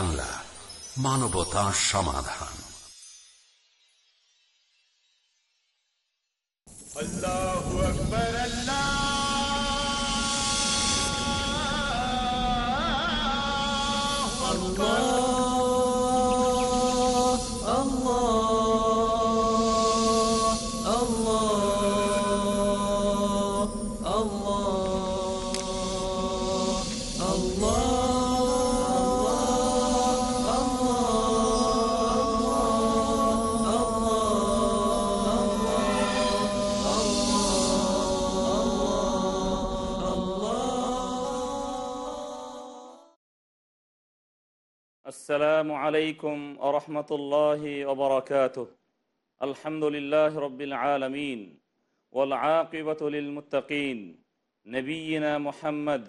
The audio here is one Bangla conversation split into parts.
বাংলা মানবতা সমাধান। السلام عليكم ورحمة الله وبركاته. الحمد لله رب العالمين والعاقبة للمتقين. نبينا محمد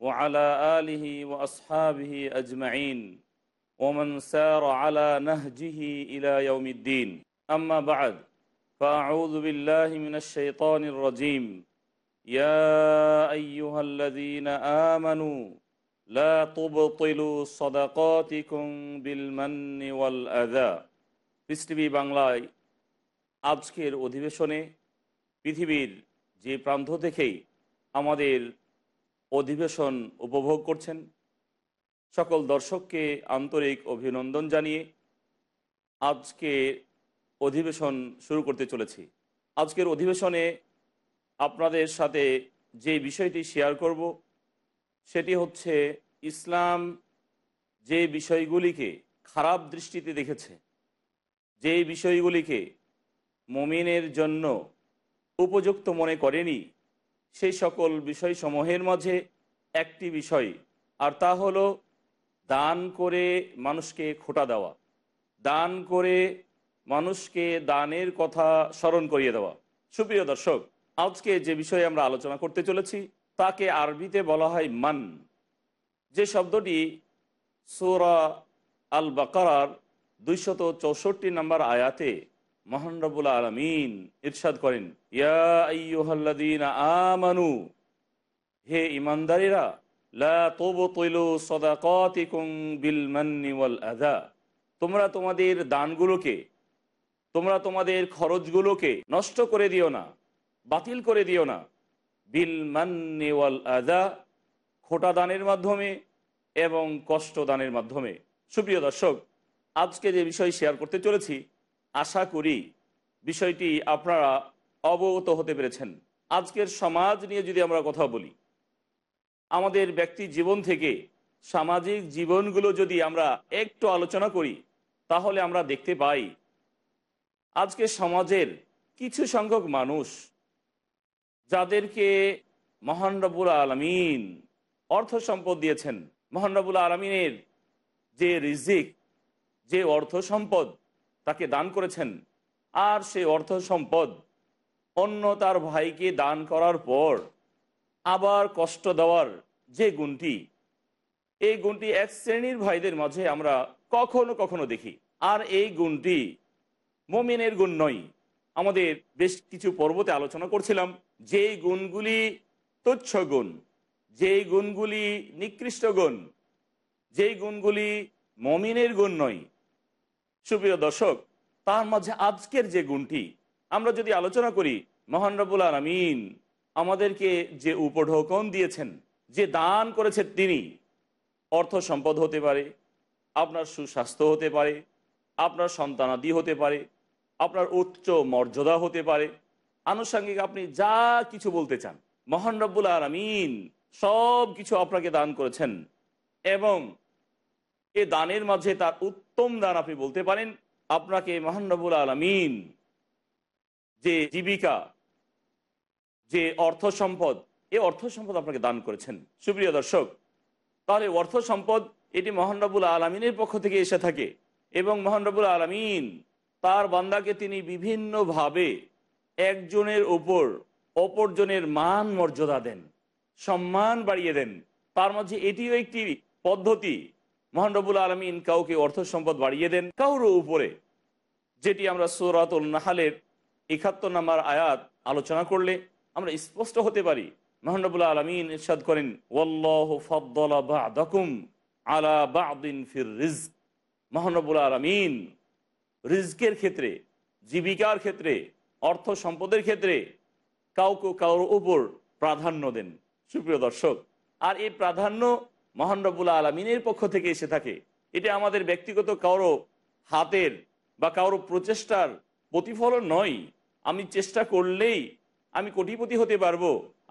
وعلى آله وأصحابه أجمعين ومن سار على نهجه إلى يوم الدين. أما بعد فأعوذ بالله من الشيطان الرجيم. يا أيها الذين آمنوا لا تبطلوا صدقاتكم بالمن والأذى পৃথিবী বাংলায় আজকের অধিবেশনে পৃথিবীর যে প্রান্ত থেকেই আমাদের অধিবেশন উপভোগ করছেন সকল দর্শককে আন্তরিক অভিনন্দন জানিয়ে আজকে অধিবেশন শুরু করতে চলেছি আজকের অধিবেশনে আপনাদের সাথে যে বিষয়টি শেয়ার করব সেটি হচ্ছে ইসলাম যে বিষয়গুলিকে খারাপ দৃষ্টিতে দেখেছে, যে বিষয়গুলিকে মমিনের জন্য উপযুক্ত মনে করেনি, সেই সকল বিষয়সমূহের মাঝে একটি বিষয়, আর তা হলো দান করে মানুষকে খোটা দেওয়া, দান করে মানুষকে দানের কথা স্মরণ করিয়ে দেওয়া। সুপ্রিয় দর্শক, আজকে যে বিষয়ে আমরা আলোচনা করতে চলেছি তাকে আরবিতে বলা হয় মান। যে শব্দটি সোরা আল বাকার দুইশত চৌষট্টি নম্বর আয়াতে মহান রবুল আলমিন ইরশাদ করেন, ইয়া আমানু, হে ইমানদারিরা তোমরা তোমাদের দানগুলোকে, তোমরা তোমাদের খরচগুলোকে নষ্ট করে দিও না, বাতিল করে দিও না। বিল মান্নি ওয়াল আদা খোটা দানের মাধ্যমে এবং কষ্ট দানের মাধ্যমে। সুপ্রিয় দর্শক, আজকে যে বিষয় শেয়ার করতে চলেছি, আশা করি বিষয়টি আপনারা অবগত হতে পেরেছেন। আজকের সমাজ নিয়ে যদি আমরা কথা বলি, আমাদের ব্যক্তি জীবন থেকে সামাজিক জীবনগুলো যদি আমরা একটু আলোচনা করি, তাহলে আমরা দেখতে পাই, আজকে সমাজের কিছু সংখ্যক মানুষ যাদেরকে মহান রবুল আলমিন অর্থ সম্পদ দিয়েছেন, মহান রবুল আলমিনের যে রিজিক, যে অর্থ সম্পদ তাকে দান করেছেন, আর সে অর্থ সম্পদ অন্য তার ভাইকে দান করার পর আবার কষ্ট দেওয়ার যে গুণটি, এই গুণটি এক শ্রেণির ভাইদের মাঝে আমরা কখনো কখনো দেখি। আর এই গুণটি মমিনের গুণ নয়। আমাদের বেশ কিছু পর্বতে আলোচনা করছিলাম। যে গুণগুলি তুচ্ছ গুণ, যেই গুণগুলি নিকৃষ্ট গুণ, যেই গুণগুলি মমিনের গুণ নয়। সুপ্রিয় দর্শক, তার মাঝে আজকের যে গুণটি, আমরা যদি আলোচনা করি, মহান রবুল আলমিন আমাদেরকে যে উপঢৌকন দিয়েছেন, যে দান করেছে তিনি, অর্থ সম্পদ হতে পারে, আপনার সুস্বাস্থ্য হতে পারে, আপনার সন্তানাদি হতে পারে, আপনার উচ্চ মর্যাদা হতে পারে আনুষঙ্গিক আপনি যা কিছু বলতে চান, মহান রব্বুল আলমিন সব কিছু আপনাকে দান করেছেন এবং এ দানের মাঝে তার উত্তম দান আপনি বলতে পারেন। আপনাকে মহান রব্বুল আলমিন যে জীবিকা, যে অর্থ সম্পদ, এ অর্থ সম্পদ আপনাকে দান করেছেন। সুপ্রিয় দর্শক, তাহলে অর্থ সম্পদ এটি মহান রব্বুল আলমিনের পক্ষ থেকে এসে থাকে এবং মহান রব্বুল আলমিন তার বান্দাকে তিনি বিভিন্নভাবে একজনের উপর অপরজনের মান মর্যাদা দেন, সম্মান বাড়িয়ে দেন। তার মাঝে এটিও একটি পদ্ধতি। মহান রবুল আলমিন কাউকে অর্থ সম্পদ বাড়িয়ে দেন। কাউর উপরে, যেটি আমরা সুরাতুল নাহালের একাত্তর নাম্বার আয়াত আলোচনা করলে আমরা স্পষ্ট হতে পারি। মহানবুল্লাহ আলমিন ইরশাদ করেন বাদাকুম আলা ফির আলমিন রিজকের ক্ষেত্রে, জীবিকার ক্ষেত্রে অর্থ সম্পদের ক্ষেত্রে কাউকে কারোর উপর প্রাধান্য দেন। সুপ্রিয় দর্শক, আর এই প্রাধান্য মহানরবুল আলমিনের পক্ষ থেকে এসে থাকে। এটা আমাদের ব্যক্তিগত কারও হাতের বা কারও প্রচেষ্টার প্রতিফলন নয়। আমি চেষ্টা করলেই আমি কোটিপতি হতে পারব,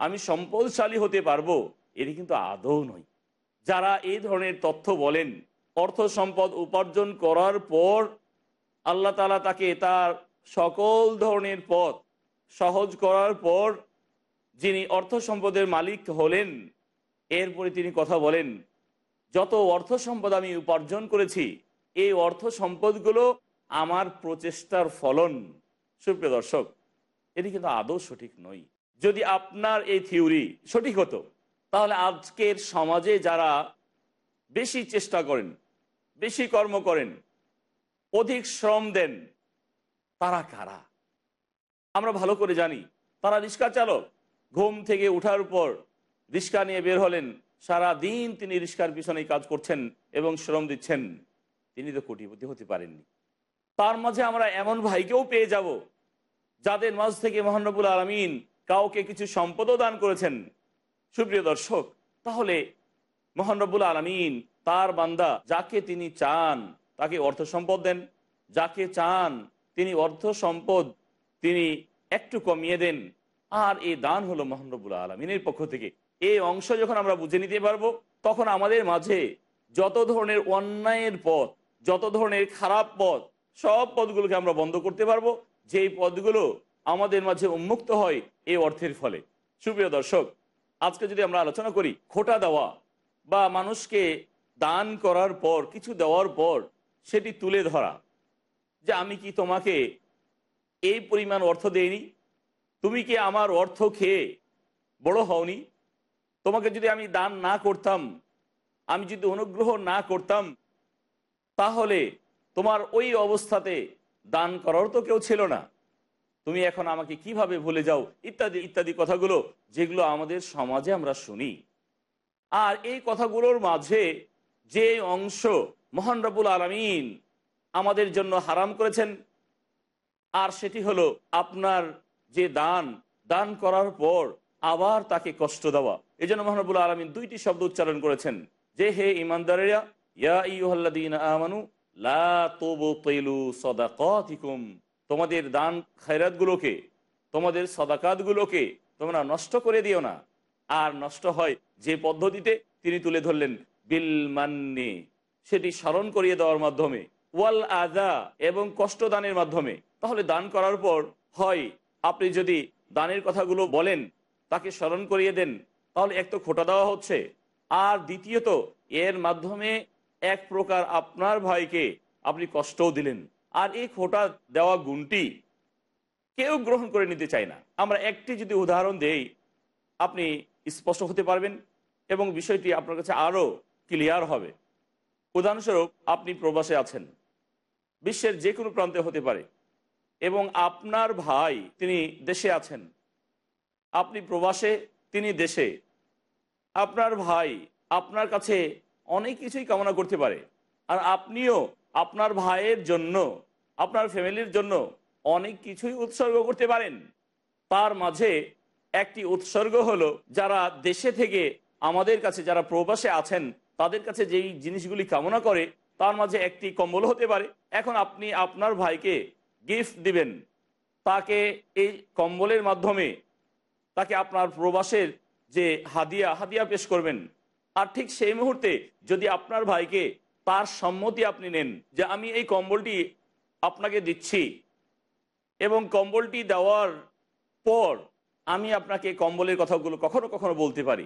আমি সম্পদশালী হতে পারব, এটি কিন্তু আদৌ নয়। যারা এই ধরনের তথ্য বলেন, অর্থ সম্পদ উপার্জন করার পর আল্লাহ তালা তাকে তার সকল ধরনের পথ সহজ করার পর যিনি অর্থ সম্পদের মালিক হলেন, এরপরে তিনি কথা বলেন, যত অর্থ সম্পদ আমি উপার্জন করেছি, এই অর্থ সম্পদগুলো আমার প্রচেষ্টার ফলন। সুপ্রিয় দর্শক, এটি কিন্তু আদৌ সঠিক নয়। যদি আপনার এই থিওরি সঠিক হতো, তাহলে আজকের সমাজে যারা বেশি চেষ্টা করেন, বেশি কর্ম করেন, অধিক শ্রম দেন তারা কারা? আমরা ভালো করে জানি। তারা রিক্সা চালক। ঘুম থেকে উঠার পর রিক্সা নিয়ে বের হলেন। সারা দিন তিনি রিক্সার পিছনে কাজ করছেন এবং শ্রম দিচ্ছেন। তিনি তো কোটিপতি হতে পারেননি। তার মাঝে আমরা এমন ভাইকেও পেয়ে যাব, যাদের মাঝ থেকে মহানবুল আলমিন কাউকে কিছু সম্পদও দান করেছেন। সুপ্রিয় দর্শক, তাহলে মহানবুল আলমিন তার বান্দা যাকে তিনি চান, তাকে অর্থ সম্পদ দেন। যাকে চান তিনি অর্থ সম্পদ তিনি একটু কমিয়ে দেন। আর এই দান হলো মহানবুল আলমিনের পক্ষ থেকে। এই অংশ যখন আমরা বুঝে নিতে পারব, তখন আমাদের মাঝে যত ধরনের অন্যায়ের পথ, যত ধরনের খারাপ পথ, সব পথগুলোকে আমরা বন্ধ করতে পারব। যেই পথগুলো আমাদের মাঝে উন্মুক্ত হয়, এই অর্থের ফলে। সুপ্রিয় দর্শক, আজকে যদি আমরা আলোচনা করি, খোটা দেওয়া বা মানুষকে দান করার পর, কিছু দেওয়ার পর, সেটি তুলে ধরা। যে আমি কি তোমাকে এই পরিমাণ অর্থ দেইনি? তুমি কি আমার অর্থ খেয়ে বড় হওনি? তোমাকে যদি আমি দান না করতাম, আমি যদি অনুগ্রহ না করতাম, তাহলে তোমার ওই অবস্থাতে দান করার তো কেউ ছিল না। তুমি এখন আমাকে কীভাবে ভুলে যাও? ইত্যাদি ইত্যাদি কথাগুলো যেগুলো আমাদের সমাজে আমরা শুনি। আর এই কথাগুলোর মাঝে যে অংশ মহান রবুল আলমিন আমাদের জন্য হারাম করেছেন। আর সেটি হলো আপনার যে দান দান করার পর আবার তাকে কষ্ট দেওয়া। এই জন্য মহানবুল আলমিন দুইটি শব্দ উচ্চারণ করেছেন। যে হে ইমানদারেরা ইয়া ইউহাল্লাদিন আমানু, লা তোমাদের দান খায়রাতগুলোকে, তোমাদের সদাকাতগুলোকে তোমরা নষ্ট করে দিও না। আর নষ্ট হয় যে পদ্ধতিতে তিনি তুলে ধরলেন, বিল মান্নি। সেটি স্মরণ করিয়ে দেওয়ার মাধ্যমে। ওয়াল আদা এবং কষ্ট দানের মাধ্যমে। তাহলে দান করার পর হয়, আপনি যদি দানের কথাগুলো বলেন, তাকে স্মরণ করিয়ে দেন, তাহলে এক তো খোটা দেওয়া হচ্ছে। আর দ্বিতীয়ত, এর মাধ্যমে এক প্রকার আপনার ভাইকে আপনি কষ্টও দিলেন। আর এই খোটা দেওয়া গুণটি কেউ গ্রহণ করে নিতে চায় না। আমরা একটি যদি উদাহরণ দেই, আপনি স্পষ্ট হতে পারবেন এবং বিষয়টি আপনার কাছে আরও ক্লিয়ার হবে। উদাহরণস্বরূপ, আপনি প্রবাসে আছেন। বিশ্বের যে কোনো প্রান্তে হতে পারে। এবং আপনার ভাই তিনি দেশে আছেন। আপনি প্রবাসে, তিনি দেশে। আপনার ভাই আপনার কাছে অনেক কিছুই কামনা করতে পারে। আর আপনিও আপনার ভাইয়ের জন্য, আপনার ফ্যামিলির জন্য অনেক কিছুই উৎসর্গ করতে পারেন। তার মাঝে একটি উৎসর্গ হলো যারা দেশে থেকে আমাদের কাছে, যারা প্রবাসে আছেন, তাদের কাছে যেই জিনিসগুলি কামনা করে তার মাঝে একটি কম্বল হতে পারে। এখন আপনি আপনার ভাইকে গিফট দিবেন। তাকে এই কম্বলের মাধ্যমে তাকে আপনার প্রবাসের যে হাদিয়া হাদিয়া পেশ করবেন। আর ঠিক সেই মুহূর্তে যদি আপনার ভাইকে তার সম্মতি আপনি নেন যে আমি এই কম্বলটি আপনাকে দিচ্ছি এবং কম্বলটি দেওয়ার পর আমি আপনাকে কম্বলের কথাগুলো কখনো কখনো বলতে পারি।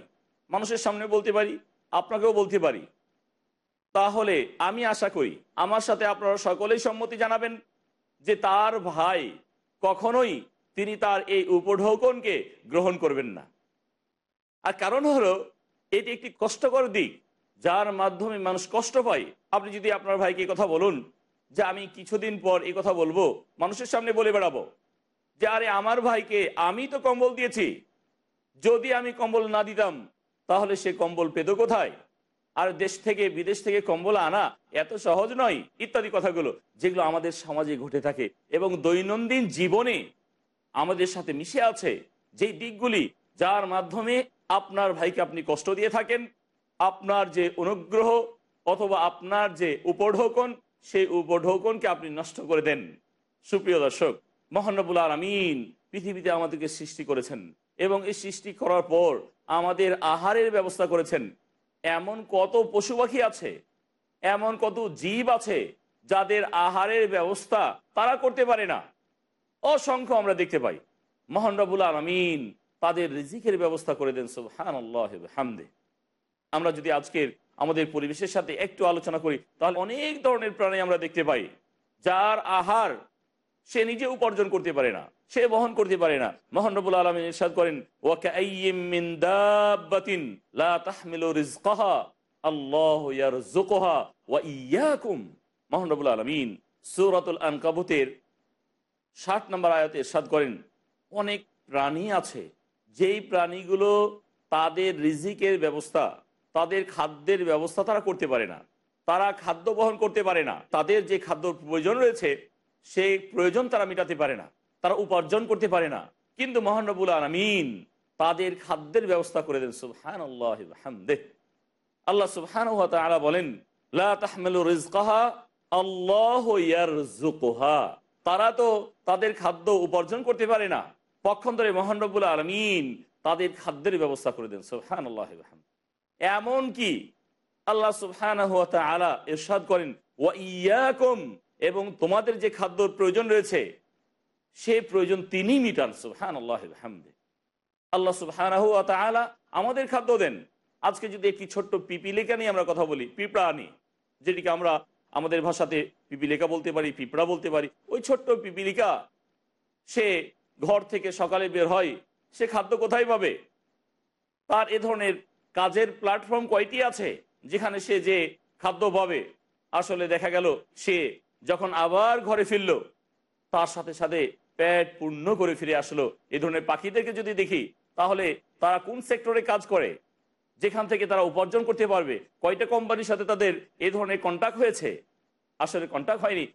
মানুষের সামনে বলতে পারি, আপনাকেও বলতে পারি। তাহলে আমি আশা করি আমার সাথে আপনারা সকলেই সম্মতি জানাবেন যে তার ভাই কখনোই তিনি তার এই উপঢৌকনকে গ্রহণ করবেন না। আর কারণ হলো, এটি একটি কষ্টকর দিক, যার মাধ্যমে মানুষ কষ্ট পায়। আপনি যদি আপনার ভাইকে কথা বলুন যে, আমি কিছুদিন পর এই কথা বলব, মানুষের সামনে বলে বেড়াবো যে, আরে, আমার ভাইকে আমি তো কম্বল দিয়েছি। যদি আমি কম্বল না দিতাম, তাহলে সে কম্বল পেত কোথায়? আর দেশ থেকে, বিদেশ থেকে কম্বল আনা এত সহজ নয়, ইত্যাদি কথাগুলো, যেগুলো আমাদের সমাজে ঘটে থাকে। এবং দৈনন্দিন জীবনে আমাদের সাথে মিশে আছে যেই দিকগুলি যার মাধ্যমে আপনার ভাইকে আপনি কষ্ট দিয়ে থাকেন, আপনার যে অনুগ্রহ অথবা আপনার যে উপঢৌকন, সেই উপঢৌকনকে আপনি নষ্ট করে দেন। সুপ্রিয় দর্শক, মহানবুল আলমিন পৃথিবীতে আমাদেরকে সৃষ্টি করেছেন এবং এই সৃষ্টি করার পর আমাদের আহারের ব্যবস্থা করেছেন। এমন কত পশু পাখি আছে, এমন কত জীব আছে যাদের আহারের ব্যবস্থা তারা করতে পারে না। অসংখ্য আমরা দেখতে পাই। মহানবুল আলমিন তাদের রিজিকের ব্যবস্থা করে দেন সুবহান হামদে আমরা যদি আজকের আমাদের পরিবেশের সাথে একটু আলোচনা করি, তাহলে অনেক ধরনের প্রাণী আমরা দেখতে পাই, যার আহার সে নিজে উপার্জন করতে পারে না, সে বহন করতে পারে না। মোহানবুল আলম ইরশাদ করেন, ওয়াকাইয়িম দাব্বাতিন লা তাহমিলু রিজকাহা, আল্লাহু ইয়ারযুকুহা ওয়া ইয়্যাকুম মোহানবুল আলামিন সূরাতুল আনকাবুতের 60 নম্বর আয়াতে ইরশাদ করেন, অনেক প্রাণী আছে, যেই প্রাণীগুলো তাদের রিজিকের ব্যবস্থা, তাদের খাদ্যের ব্যবস্থা তারা করতে পারে না। তারা খাদ্য বহন করতে পারে না। তাদের যে খাদ্য প্রয়োজন রয়েছে সেই প্রয়োজন তারা মেটাতে পারে না, তারা উপার্জন করতে পারে না। কিন্তু মহানবুল আলমিন তাদের খাদ্যের ব্যবস্থা করে দেন সুবহান আল্লাহ আলা বলেন তারা তো তাদের খাদ্য উপার্জন করতে পারে না। পক্ষান্তরে মহানবুল আলমিন তাদের খাদ্যের ব্যবস্থা করে দেন সুবহান আল্লাহ এমন কি আল্লাহ সুবহান আলা ইরশাদ করেন এবং তোমাদের যে খাদ্যর প্রয়োজন রয়েছে সে প্রয়োজন তিনি মিটান সুবহান আল্লাহ হামদে আল্লাহ সুবহান আমাদের খাদ্য দেন। আজকে যদি একটি ছোট্ট পিপিলিকা নিয়ে আমরা কথা বলি, পিঁপড়া আনি যেটিকে আমরা আমাদের ভাষাতে পিপিলিকা বলতে পারি, পিঁপড়া বলতে পারি, ওই ছোট্ট পিপিলিকা, সে ঘর থেকে সকালে বের হয়, সে খাদ্য কোথায় পাবে? তার এ ধরনের কাজের প্ল্যাটফর্ম কয়টি আছে, যেখানে সে যে খাদ্য পাবে? আসলে দেখা গেল, সে যখন আবার ঘরে ফিরল, তার সাথে সাথে পেট পূর্ণ করে ফিরে আসলো। এই ধরনের পাখিদেরকে যদি দেখি, তাহলে তারা কোন সেক্টরে কাজ করে? যেখান থেকে তারা উপার্জন করতে পারবে? কয়টা কোম্পানির সাথে তাদের এ ধরনের কন্ট্যাক্ট হয়েছে? আসলে কন্ট্যাক্ট হয়নি।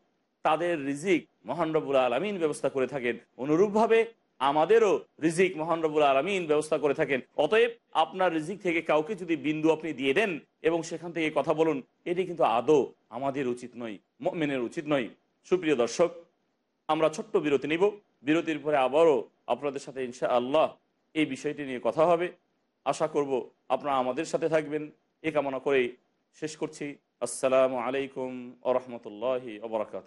তাদের রিজিক মহানরবুল আলমিন ব্যবস্থা করে থাকেন। অনুরূপভাবে আমাদেরও রিজিক মহানরবুল আলমিন ব্যবস্থা করে থাকেন। অতএব আপনার রিজিক থেকে কাউকে যদি বিন্দু আপনি দিয়ে দেন এবং সেখান থেকে কথা বলুন, এটি কিন্তু আদৌ আমাদের উচিত নয় মেনের উচিত নয়। সুপ্রিয় দর্শক, আমরা ছোট্ট বিরতি নিব। বিরতির পরে আবারও আপনাদের সাথে ইনশা আল্লাহ এই বিষয়টি নিয়ে কথা হবে। আশা করব আপনারা আমাদের সাথে থাকবেন। এ কামনা করেই শেষ করছি। আসসালামু আলাইকুম আ রহমতুল্লাহ ওবরাকাত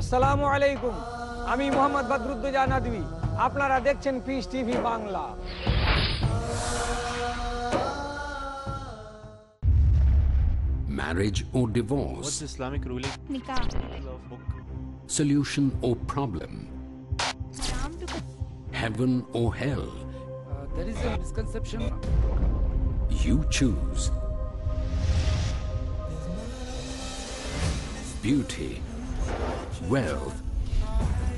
আসসালামু আলাইকুম। আমি মোহাম্মদ বদরুদ্দোজা নদী আপনারা দেখছেন Peace TV Bangla Marriage or What's divorce? Islamic ruling? Nikah. Solution or problem? Islam to Heaven or hell? there is a misconception You choose. Beauty, wealth,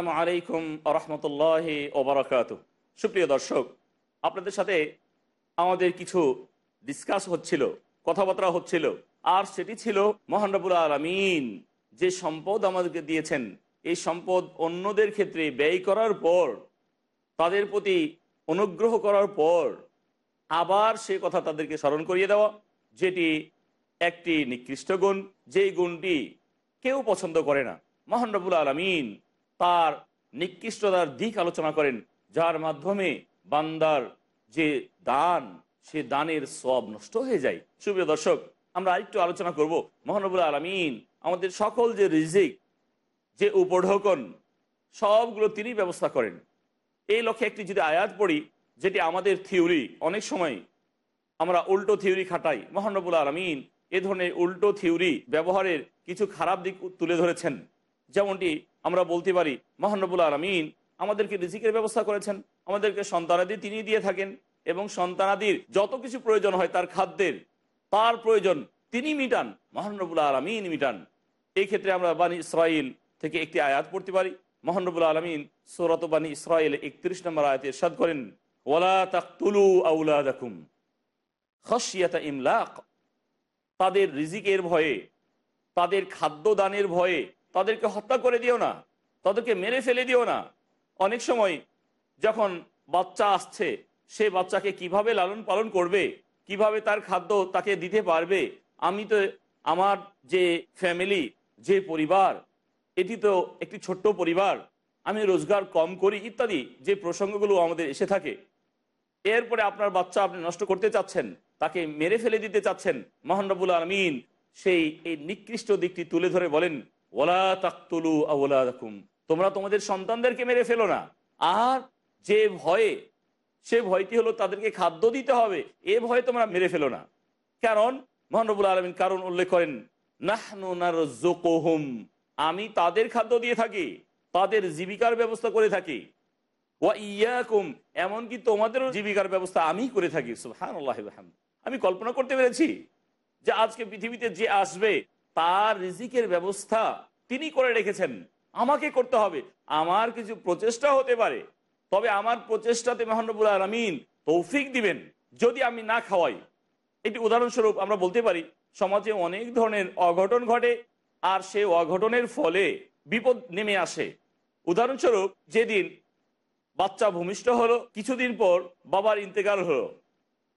আসসালামু আলাইকুম আরহামতুল্লাহ ওবরাকাত সুপ্রিয় দর্শক, আপনাদের সাথে আমাদের কিছু ডিসকাস হচ্ছিল, কথাবার্তা হচ্ছিল, আর সেটি ছিল মহানবুল আলমিন যে সম্পদ আমাদেরকে দিয়েছেন, এই সম্পদ অন্যদের ক্ষেত্রে ব্যয় করার পর, তাদের প্রতি অনুগ্রহ করার পর আবার সে কথা তাদেরকে স্মরণ করিয়ে দেওয়া, যেটি একটি নিকৃষ্ট গুণ, যেই গুণটি কেউ পছন্দ করে না। মহানবুল আলমিন তার নিকৃষ্টতার দিক আলোচনা করেন, যার মাধ্যমে বান্দার যে দান, সে দানের সব নষ্ট হয়ে যায়। সুপ্রিয় দর্শক, আমরা আরেকটু আলোচনা করব। মহানবুল আলমিন আমাদের সকল যে রিজিক, যে উপঢৌকন, সবগুলো তিনি ব্যবস্থা করেন। এই লক্ষ্যে একটি যদি আয়াত পড়ি, যেটি আমাদের থিওরি, অনেক সময় আমরা উল্টো থিওরি খাটাই। মহানবুল আলমিন এ ধরনের উল্টো থিওরি ব্যবহারের কিছু খারাপ দিক তুলে ধরেছেন। যেমনটি আমরা বলতে পারি, মহানবুল আলমিন আমাদেরকে রিজিকের ব্যবস্থা করেছেন, আমাদেরকে সন্তানাদি তিনি দিয়ে থাকেন এবং সন্তানাদির যত কিছু প্রয়োজন হয় তার খাদ্যের, তার প্রয়োজন তিনি মিটান, মহানবুল আলমিন মিটান। এই ক্ষেত্রে আমরা বানি ইসরায়েল থেকে একটি আয়াত পড়তে পারি। মহানবুল আলমিন সৌরত বানী ইসরায়েল একত্রিশ নম্বর আয়াতে ইরশাদ করেন, ওয়ালা খসিয়াতা ইমলাক। তাদের রিজিকের ভয়ে, তাদের খাদ্য দানের ভয়ে তাদেরকে হত্যা করে দিও না, তাদেরকে মেরে ফেলে দিও না। অনেক সময় যখন বাচ্চা আসছে, সে বাচ্চাকে কীভাবে লালন পালন করবে, কীভাবে তার খাদ্য তাকে দিতে পারবে, আমি তো আমার যে ফ্যামিলি যে পরিবার, এটি তো একটি ছোট্ট পরিবার, আমি রোজগার কম করি ইত্যাদি যে প্রসঙ্গগুলো আমাদের এসে থাকে। এরপরে আপনার বাচ্চা আপনি নষ্ট করতে চাচ্ছেন, তাকে মেরে ফেলে দিতে চাচ্ছেন মহানবুল আলমিন সেই এই নিকৃষ্ট দিকটি তুলে ধরে বলেন ওলা তাকতুলু আউলাদাকুম তোমরা তোমাদের সন্তানদেরকে মেরে ফেলো না। আর যে ভয়ে, সে ভয়টি হলো তাদেরকে খাদ্য দিতে হবে, এ ভয়ে তোমরা মেরে ফেলো না। কারণ মহানবুল আলমিন কারণ উল্লেখ করেন নাহনুনারজুকুহুম আমি তাদের খাদ্য দিয়ে থাকি, তাদের জীবিকার ব্যবস্থা করে থাকি। ওয়া ইয়াকুম এমনকি তোমাদেরও জীবিকার ব্যবস্থা আমি করে থাকি। সুহান আমি কল্পনা করতে পেরেছি যে আজকে পৃথিবীতে যে আসবে তার রিজিকের ব্যবস্থা তিনি করে রেখেছেন। আমাকে করতে হবে। আমার কিছু প্রচেষ্টা হতে পারে। তবে আমার প্রচেষ্টাতে মহানবুল আলমিন তৌফিক দিবেন, যদি আমি না খাওয়াই। এটি উদাহরণস্বরূপ আমরা বলতে পারি, সমাজে অনেক ধরনের অঘটন ঘটে আর সে অঘটনের ফলে বিপদ নেমে আসে। উদাহরণস্বরূপ, যেদিন বাচ্চা ভূমিষ্ঠ হলো, কিছুদিন পর বাবার ইন্তেকাল হলো।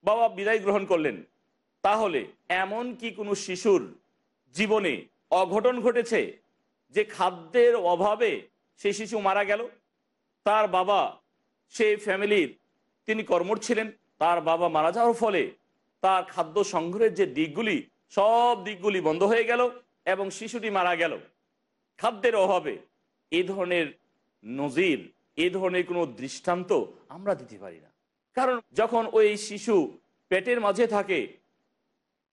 বাবা বিদায় গ্রহণ করলেন। তাহলে এমন কি কোনো শিশুর জীবনে অঘটন ঘটেছে যে খাদ্যের অভাবে সে শিশু মারা গেল। তার বাবা, সে ফ্যামিলির তিনি কর্মর ছিলেন, তার বাবা মারা যাওয়ার ফলে তার খাদ্য সংগ্রহের যে দিকগুলি, সব দিকগুলি বন্ধ হয়ে গেল এবং শিশুটি মারা গেল। খাদ্যের অভাবে এ ধরনের নজির, এ ধরনের কোনো দৃষ্টান্ত আমরা দিতে পারি না। কারণ যখন ওই শিশু পেটের মাঝে থাকে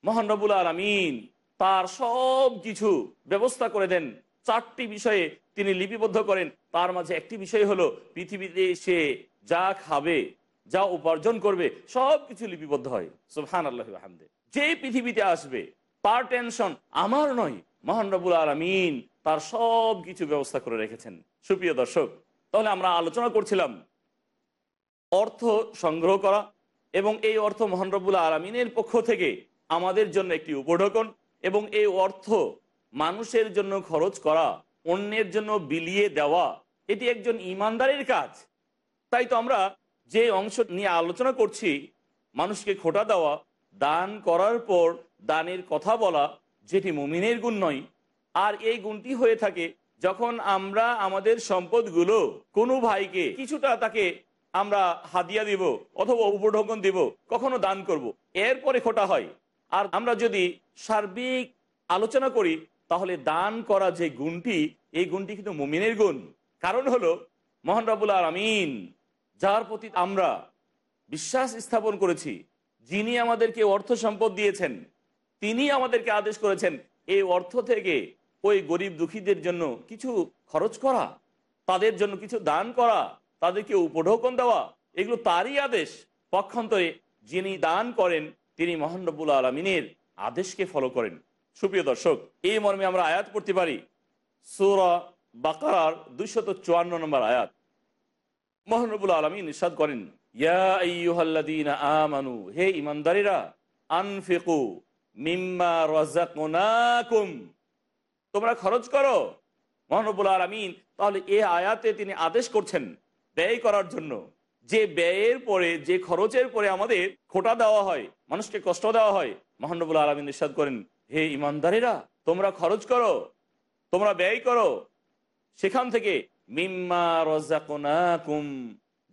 মহানবুল আলমিন তার সব কিছু ব্যবস্থা করে দেন। চারটি বিষয়ে তিনি লিপিবদ্ধ করেন। তার মাঝে একটি বিষয় হলো, পৃথিবীতে সে যা খাবে, যা উপার্জন করবে, সব কিছু লিপিবদ্ধ হয়। সুহান আল্লাহ যে পৃথিবীতে আসবে, তার টেনশন আমার নয়। মহানবুল আলমিন তার সব কিছু ব্যবস্থা করে রেখেছেন। সুপ্রিয় দর্শক, তাহলে আমরা আলোচনা করছিলাম অর্থ সংগ্রহ করা এবং এই অর্থ মহানরবুল আলমিনের পক্ষ থেকে আমাদের জন্য একটি উপঢকন। এবং এই অর্থ মানুষের জন্য খরচ করা, অন্যের জন্য বিলিয়ে দেওয়া, এটি একজন ইমানদারের কাজ। তাই তো আমরা যে অংশ নিয়ে আলোচনা করছি, মানুষকে খোটা দেওয়া, দান করার পর দানের কথা বলা, যেটি মুমিনের গুণ নয়। আর এই গুণটি হয়ে থাকে যখন আমরা আমাদের সম্পদগুলো কোনো ভাইকে কিছুটা তাকে আমরা হাদিয়া দিব অথবা উপঢকন দিব, কখনো দান করব। এরপরে খোটা হয়। আর আমরা যদি সার্বিক আলোচনা করি, তাহলে দান করা যে গুণটি, এই গুণটি কিন্তু মুমিনের গুণ। কারণ হলো, মোহন রাবুল আর আমিন যার প্রতি আমরা বিশ্বাস স্থাপন করেছি, যিনি আমাদেরকে অর্থ সম্পদ দিয়েছেন, তিনি আমাদেরকে আদেশ করেছেন, এই অর্থ থেকে ওই গরিব দুঃখীদের জন্য কিছু খরচ করা, তাদের জন্য কিছু দান করা, তাদেরকে উপঢৌকন দেওয়া, এগুলো তারই আদেশ। পক্ষান্তরে যিনি দান করেন তিনি মহানবুল আলমিনের আদেশকে ফলো করেন। সুপ্রিয় দর্শক, এই মর্মে আমরা আয়াত করতে পারি। সুরা বাকার দুইশত চুয়ান্ন নম্বর আয়াত। মহানবুল আলমী নিঃসাদ করেন আমানু, হে ইমানদারিরা আনফিকু মিম্মা রাযাকনাকুম। তোমরা খরচ করো। মহানবুল আলমিন, তাহলে এ আয়াতে তিনি আদেশ করছেন, ব্যয় করার জন্য। যে ব্যয়ের পরে, যে খরচের পরে আমাদের খোটা দেওয়া হয়, মানুষকে কষ্ট দেওয়া হয় মহানবুল আলমিন নিঃসাদ করেন, হে ইমানদারিরা, তোমরা খরচ করো, তোমরা ব্যয় করো। সেখান থেকে মিম্মা রাযাকনাকুম,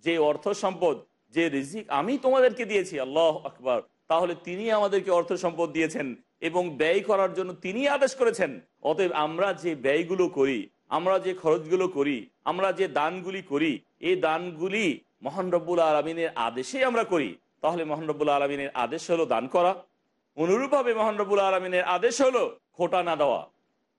যে অর্থ সম্পদ, যে রিজিক আমি তোমাদেরকে দিয়েছি, আল্লাহ আকবার, তাহলে তিনি আমাদেরকে অর্থ সম্পদ দিয়েছেন এবং ব্যয় করার জন্য তিনি আদেশ করেছেন। অতএব আমরা যে ব্যয়গুলো করি, আমরা যে খরচগুলো করি, আমরা যে দানগুলি করি এই দানগুলি মহান রব্বুল আলমিনের আদেশেই আমরা করি। তাহলে মহান রব্বুল আলমিনের আদেশ হলো দান করা। অনুরূপভাবে মহান রব্বুল আলমিনের আদেশ হলো খোটা না দেওয়া।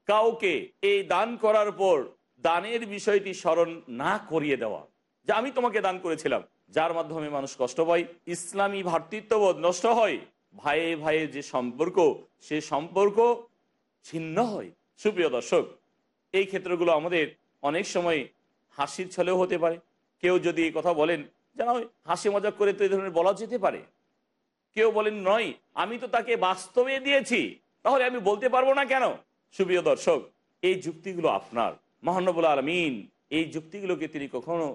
কাউকে এই দান করার পর দানের বিষয়টি স্মরণ না করিয়ে দেওয়া। যে আমি তোমাকে দান করেছিলাম, যার মাধ্যমে মানুষ কষ্ট পায়। ইসলামী ভ্রাতৃত্ববোধ নষ্ট হয়। ভাইয়ে ভাইয়ে যে সম্পর্ক, সে সম্পর্ক ছিন্ন হয়। সুপ্রিয় দর্শক, এই ক্ষেত্রগুলো আমাদের অনেক সময় হাসির ছলেও হতে পারে। কেউ যদি কথা বলেন, যেন হাসি মজাক করে তো এই ধরনের বলা যেতে পারে। কেউ বলেন, নয়, আমি তো তাকে বাস্তবে দিয়েছি, তাহলে আমি বলতে পারব না কেন? সুপ্রিয় দর্শক, এই যুক্তিগুলো আপনার। মহানবুল আলমিন, এই যুক্তিগুলোকে তিনি কখনো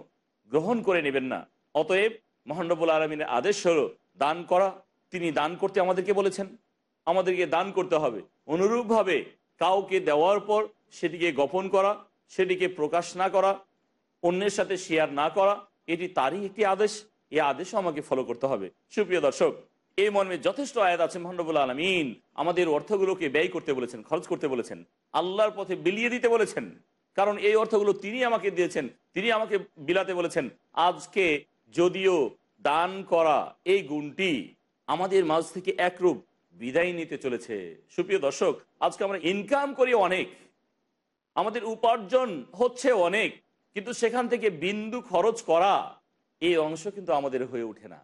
গ্রহণ করে নেবেন না। অতএব মহানবুল আলমিনের আদেশ হলো, দান করা। তিনি দান করতে আমাদেরকে বলেছেন। আমাদেরকে দান করতে হবে। অনুরূপভাবে কাউকে দেওয়ার পর সেটিকে গোপন করা, সেটিকে প্রকাশ না করা অন্যের সাথে শেয়ার না করা, এটি তারই একটি আদেশ। এই আদেশও আমাকে ফলো করতে হবে। সুপ্রিয় দর্শক, এই মর্মে যথেষ্ট আয়াত আছে মহানবুল আলমিন। আমাদের অর্থগুলোকে ব্যয় করতে বলেছেন, খরচ করতে বলেছেন, আল্লাহর পথে বিলিয়ে দিতে বলেছেন। কারণ এই অর্থগুলো তিনি আমাকে দিয়েছেন, তিনি আমাকে বিলাতে বলেছেন। আজকে যদিও দান করা এই গুণটি আমাদের মাঝ থেকে একরূপ বিদায় নিতে চলেছে। সুপ্রিয় দর্শক, আজকে আমরা ইনকাম করি অনেক। আমাদের উপার্জন হচ্ছে অনেক। কিন্তু সেখান থেকে বিন্দু খরচ করা এই অংশ কিন্তু আমাদের হয়ে ওঠে না।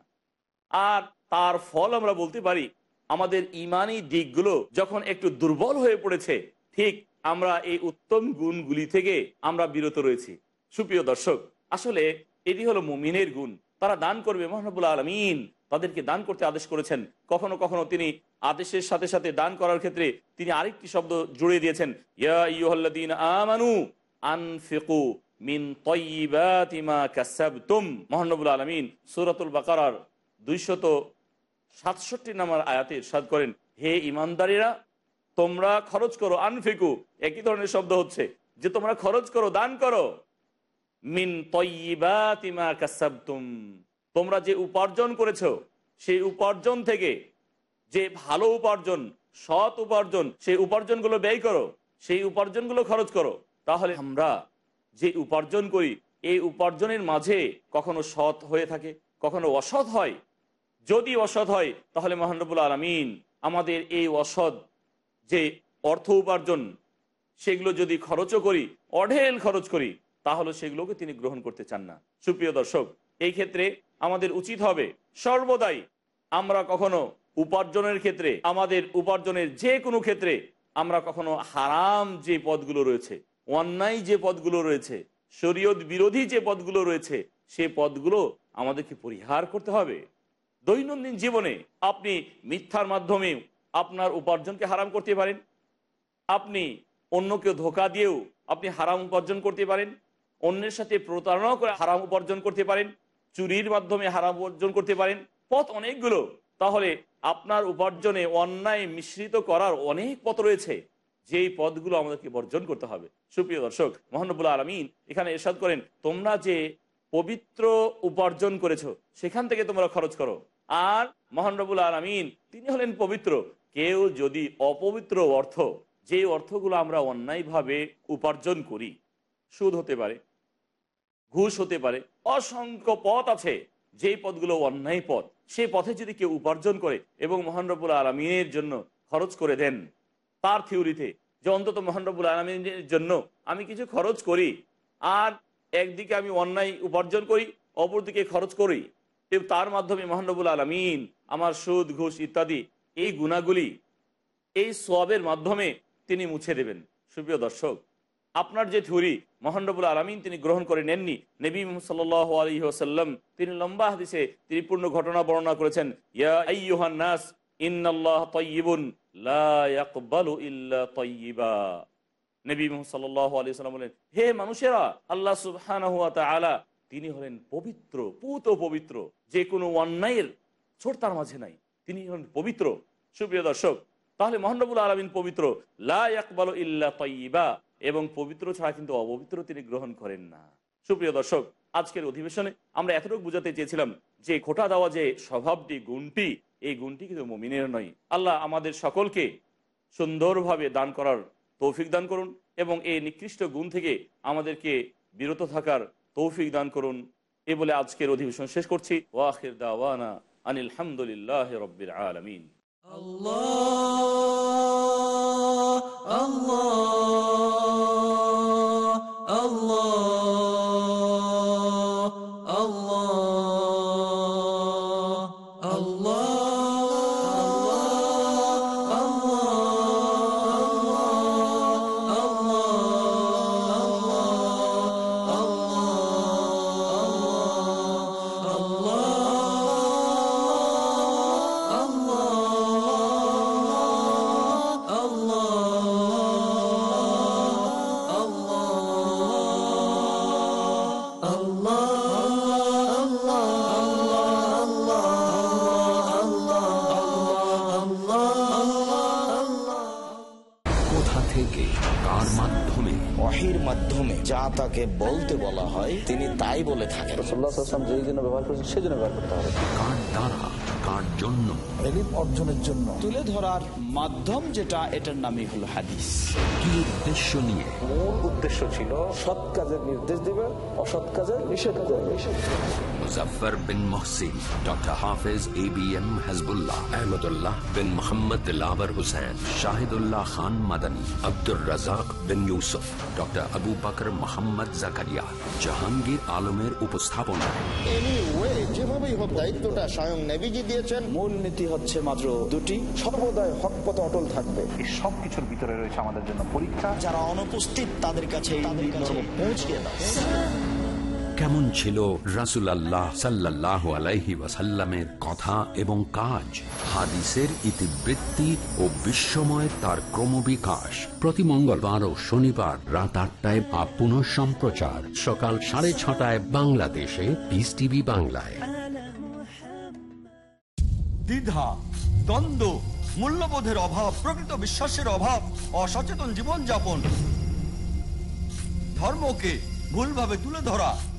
আর তার ফল আমরা বলতে পারি, আমাদের ইমানি দিকগুলো যখন একটু দুর্বল হয়ে পড়েছে, ঠিক আমরা এই উত্তম গুণগুলি থেকে আমরা বিরত রয়েছি। সুপ্রিয় দর্শক, আসলে এটি হলো মুমিনের গুণ। তারা দান করবে মহানবুল আলমিন তাদেরকে দান করতে আদেশ করেছেন। কখনো কখনো তিনি আদেশের সাথে সাথে দান করার ক্ষেত্রে তিনি আরেকটি শব্দ জুড়ে দিয়েছেন, ইয়া আমানু আনফিকু মিন তয়্যিবাতি মা কাসাবতুম। মহানবুল আলমিন সূরাতুল বাকারার দুইশত সাতষট্টি নাম্বার আয়াতে ইরশাদ করেন, হে ইমানদারিরা তোমরা খরচ করো, আনফিকু। একই ধরনের শব্দ হচ্ছে, যে তোমরা খরচ করো, দান করো। মিন তয়্যিবাতি মা কাসাবতুম। তোমরা যে উপার্জন করেছ, সেই উপার্জন থেকে যে ভালো উপার্জন, সৎ উপার্জন, সেই উপার্জনগুলো ব্যয় করো, সেই উপার্জনগুলো খরচ করো। তাহলে আমরা যে উপার্জন করি, এই উপার্জনের মাঝে কখনো সৎ হয়ে থাকে, কখনো অসৎ হয়। যদি অসৎ হয়, তাহলে মহানবুল আলমিন আমাদের এই অসৎ যে অর্থ উপার্জন, সেগুলো যদি খরচও করি, অঢেল খরচ করি, তাহলে সেগুলোকে তিনি গ্রহণ করতে চান না। সুপ্রিয় দর্শক, এই ক্ষেত্রে আমাদের উচিত হবে সর্বদাই আমরা কখনো উপার্জনের ক্ষেত্রে, আমাদের উপার্জনের যে কোনো ক্ষেত্রে আমরা কখনো হারাম যে পদগুলো রয়েছে অন্যায় যে পদগুলো রয়েছে, শরীয়ত বিরোধী যে পদগুলো রয়েছে, সে পদগুলো আমাদেরকে পরিহার করতে হবে। দৈনন্দিন জীবনে আপনি মিথ্যার মাধ্যমে আপনার উপার্জনকে হারাম করতে পারেন। আপনি অন্যকে ধোকা দিয়েও আপনি হারাম উপার্জন করতে পারেন। অন্যের সাথে প্রতারণা করে হারাম উপার্জন করতে পারেন। চুরির মাধ্যমে হারাম উপার্জন করতে পারেন। পথ অনেকগুলো। তাহলে আপনার উপার্জনে অন্যায় মিশ্রিত করার অনেক পথ রয়েছে। যেই পদগুলো আমাদেরকে বর্জন করতে হবে। সুপ্রিয় দর্শক মহানবুল্লাহ আলমিন এখানে এরশাদ করেন, তোমরা যে পবিত্র উপার্জন করেছ, সেখান থেকে তোমরা খরচ করো। আর মহানবুল আলমিন, তিনি হলেন পবিত্র। কেউ যদি অপবিত্র অর্থ যে অর্থগুলো আমরা অন্যায়ভাবে উপার্জন করি, সুদ হতে পারে, ঘুষ হতে পারে, অসংখ্য পথ আছে, যেই পথগুলো অন্যায় পথ, সেই পথে যদি কেউ উপার্জন করে এবং মহানরবুল আলমিনের জন্য খরচ করে দেন তার থিওরিতে যে অন্তত মহানরবুল আলমিনের জন্য আমি কিছু খরচ করি আর একদিকে আমি অন্যায় উপার্জন করি, অপরদিকে খরচ করি। তার মাধ্যমে মহানরবুল আলমিন আমার সুদ, ঘুষ ইত্যাদি এই গুণাগুলি এই সোয়াবের মাধ্যমে তিনি মুছে দেবেন। সুপ্রিয় দর্শক, আপনার যে থিওরি মহানরবুল আলমিন তিনি গ্রহণ করে নেননি, নবী সাল আলী ওসাল্লাম তিনি লম্বা হাদিসে তিনি পূর্ণ ঘটনা বর্ণনা করেছেন, ইয়া আইয়ুহান নাস, ইন্নাল্লাহ তয়্যিবুন লা ইয়াকবালু আলী বলেন, হে মানুষেরা, আল্লাহ ওয়া তিনি হলেন পবিত্র, পুত পবিত্র যে কোনো অন্যায়ের ছোট তার মাঝে নাই। তিনি হলেন পবিত্র। সুপ্রিয় দর্শক, তাহলে মহানবুল আলমিন পবিত্র। লা ইল্লা তয়্যিবা এবং পবিত্র ছাড়া কিন্তু অপবিত্র তিনি গ্রহণ করেন না। সুপ্রিয় দর্শক, আজকের অধিবেশনে আমরা এতটুকু বুঝাতে চেয়েছিলাম যে খোটা দেওয়া যে স্বভাবটি, গুণটি এই গুণটি কিন্তু মমিনের নয়। আল্লাহ আমাদের সকলকে সুন্দরভাবে দান করার তৌফিক দান করুন এবং এই নিকৃষ্ট গুণ থেকে আমাদেরকে বিরত থাকার তৌফিক দান করুন। এ বলে আজকের অধিবেশন শেষ করছি। ওয়াখির দাওয়ানা আনিল হামদুলিল্লাহ রব্বিল আলমিন। কোথা বলে থাকেন যেই জন্য ব্যবহার করেছেন সেই জন্য ব্যবহার করতে হবে। কার দ্বারা কার জন্য? এলিম অর্জনের জন্য। তুলে ধরার মাধ্যম যেটা এটার নামই হলো হাদিস। কি উদ্দেশ্য নিয়ে? মূল উদ্দেশ্য ছিল সৎ কাজের নির্দেশ দিবে অসৎ কাজের নিষেধ করবে। Muzaffar bin Mohsin doctor Hafez A B M Hasbullah Ahmadullah bin Mohammad lover Hussain Shahidullah Khan Madani Abdur Razzak bin Yusuf doctor Abu Bakr Mohammad Zakaria Jahangir আলমের উপস্থাপনায় যেভাবেই হোক দায়িত্বটা স্বয়ং নেভিজি দিয়েছেন। মূল নীতি হচ্ছে মাত্র দুটি। সর্বদাই হক পথে অটল থাকবে। এই সব কিছুর ভিতরে রয়েছে আমাদের জন্য পরীক্ষা। যারা অনুপস্থিত তাদের কাছে তাদের কাছে পৌঁছে দাও। কেমন ছিল রাসুল আল্লাহ সাল্লাহ আলাইহি ওয়াসাল্লামের কথা এবং কাজ? হাদিসের ইতিবৃত্তি ও বিশ্বময় তার ক্রমবিকাশ। প্রতি মঙ্গলবার ও শনিবার রাত আটটায় বা পুনঃ সম্প্রচার। সকাল সাড়ে ছটায় বাংলাদেশে। পিস টিভি বাংলায়। দ্বিধা, দ্বন্দ্ব, মূল্যবোধের অভাব, প্রকৃত বিশ্বাসের অভাব, অসচেতন জীবনযাপন, ধর্মকে ভুলভাবে তুলে ধরা